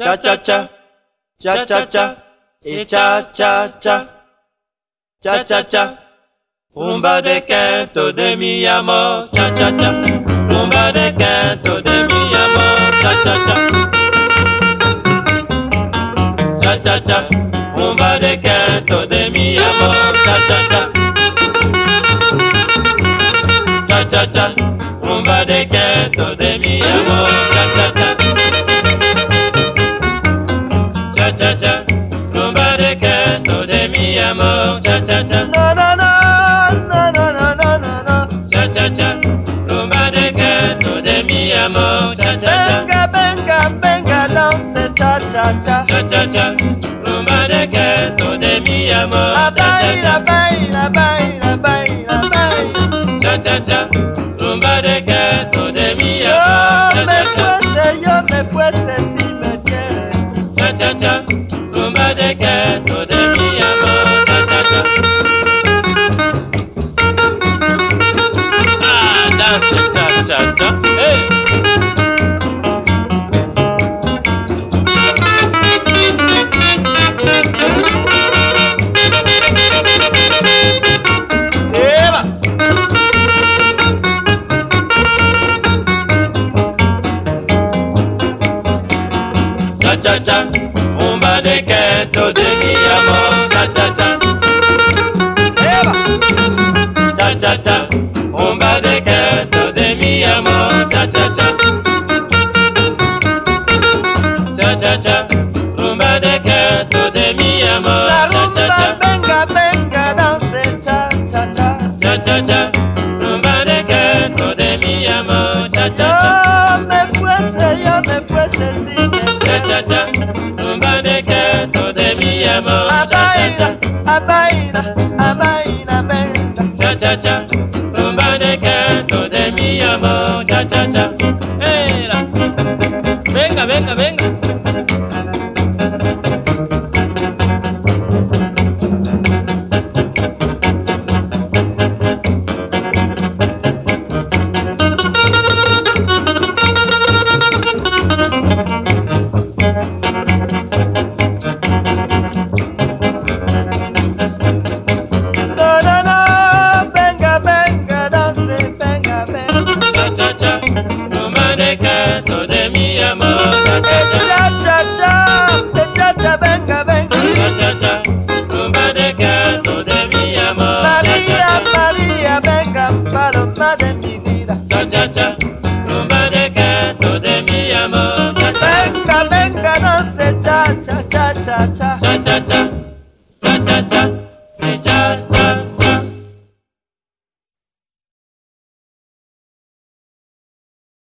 cha cha cha, cha cha cha, et cha cha cha, cha cha cha. Rumba de quinto de mi amor, cha cha cha. Rumba de quinto de mi amor, cha cha cha. Cha cha cha. Rumba de quinto de mi amor, cha cha cha. Cha cha cha. Rumba de quinto de mi amor, cha cha. Cha amor, cha cha cha, Venga, venga, venga, danse cha cha cha. cha cha cha, rumba de gato de mi amor, La baila, cha, baila, baila, baila, baila. cha cha cha, rumba de gato de mi Yo amor, me cha cha, fuese, yo me fuese si me quieres. cha cha cha, cha cha cha, on bat des quêtes de Guillermo, cha cha. Paloma de mi vida. Cha cha cha, rumba de gato de mi amor, cha cha. Venga, venga, cha cha cha. Cha cha cha, cha cha cha,